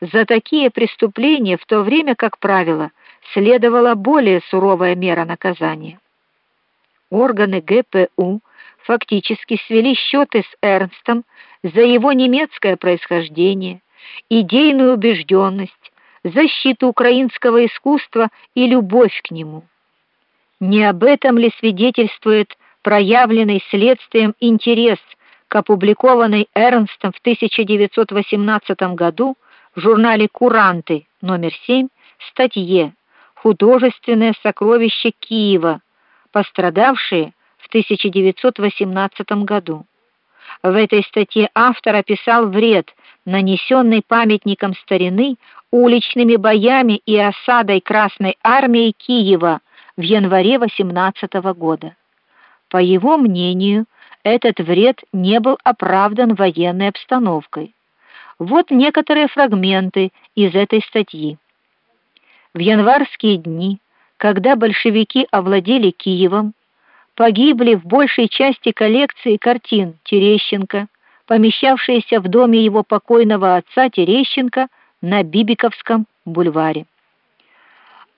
За такие преступления в то время, как правило, следовала более суровая мера наказания. Органы ГПУ фактически свели счеты с Эрнстом за его немецкое происхождение, идейную убежденность, защиту украинского искусства и любовь к нему. Не об этом ли свидетельствует проявленный следствием интерес к опубликованной Эрнстом в 1918 году в журнале Куранты номер 7 статье Художественное сокровище Киева, пострадавшие в 1918 году. В этой статье автор описал вред, нанесенный памятникам старины уличными боями и осадой Красной армии Киева в январе 18 года. По его мнению, этот вред не был оправдан военной обстановкой. Вот некоторые фрагменты из этой статьи. В январские дни, когда большевики овладели Киевом, погибли в большей части коллекции картин Терещенко, помещавшиеся в доме его покойного отца Терещенко на Бибиковском бульваре.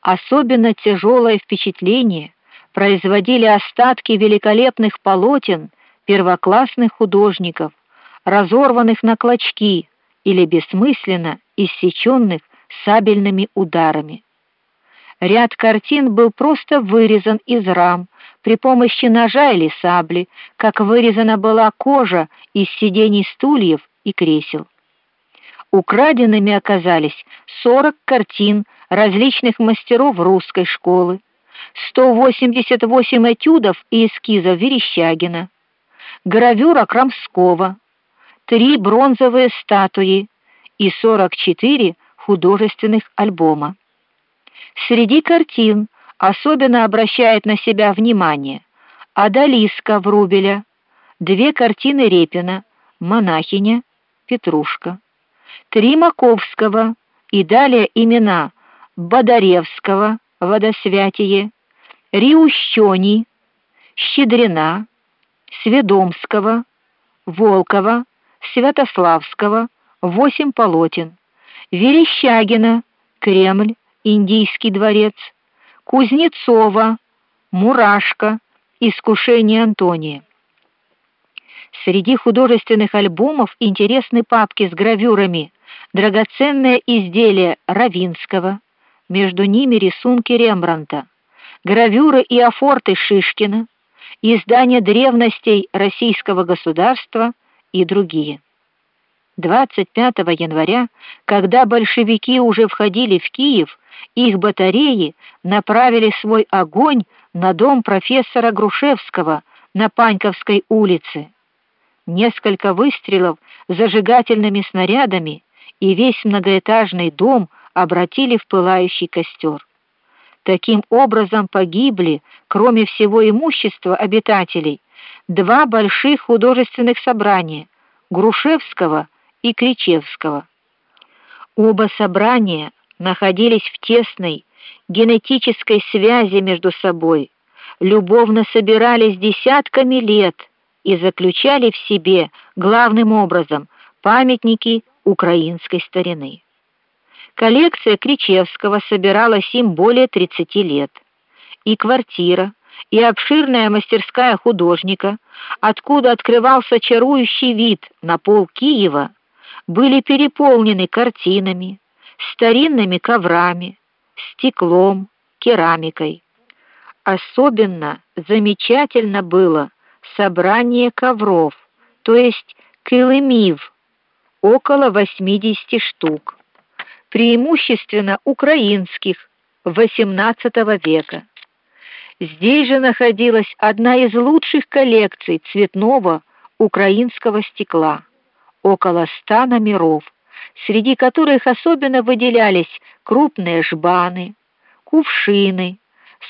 Особенно тяжелое впечатление производили остатки великолепных полотен первоклассных художников, разорванных на клочки или бессмысленно иссеченных сабельными ударами. Ряд картин был просто вырезан из рам при помощи ножа или сабли, как вырезана была кожа из сидений стульев и кресел. Украденными оказались 40 картин различных мастеров русской школы, 188 этюдов и эскизов Верещагина, гравюра Крамского, три бронзовые статуи и 44 художественных альбома. Среди картин особенно обращает на себя внимание Адалиска Врубеля, две картины Репина, Монахиня, Петрушка, три Маковского и далее имена Бодаревского, Водосвятие, Риущони, Щедрина, Сведомского, Волкова, Святославского, восемь полотен, Верещагина, Кремль, Индийский дворец, Кузнецова, Мурашка, Искушение Антония. Среди художественных альбомов интересны папки с гравюрами, драгоценные изделия Равинского, между ними рисунки Рембрандта, гравюры и афорты Шишкина, издания древностей российского государства и другие. 25 января, когда большевики уже входили в Киев, их батареи направили свой огонь на дом профессора Грушевского на Паньковской улице. Несколько выстрелов зажигательными снарядами, и весь многоэтажный дом обратили в пылающий костер. Таким образом погибли, кроме всего имущества обитателей, два больших художественных собрания Грушевского и Кричевского. Оба собрания находились в тесной генетической связи между собой, любовно собирались десятками лет и заключали в себе главным образом памятники украинской старины. Коллекция Кричевского собиралась им более 30 лет. И квартира, и обширная мастерская художника, откуда открывался чарующий вид на пол Киева, были переполнены картинами, старинными коврами, стеклом, керамикой. Особенно замечательно было собрание ковров, то есть килымив, около 80 штук, преимущественно украинских XVIII века. Здесь же находилась одна из лучших коллекций цветного украинского стекла около ста номеров, среди которых особенно выделялись крупные жбаны, кувшины,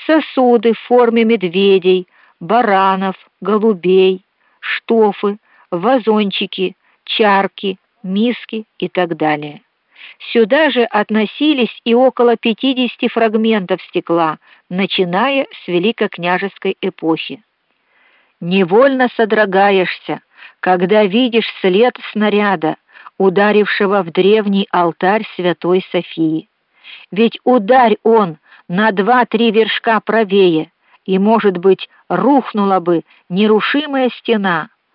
сосуды в форме медведей, баранов, голубей, штофы, вазончики, чарки, миски и так далее. Сюда же относились и около 50 фрагментов стекла, начиная с великокняжеской эпохи. Невольно содрогаешься, когда видишь след снаряда, ударившего в древний алтарь Святой Софии. Ведь ударь он на два-три вершка правее, и, может быть, рухнула бы нерушимая стена,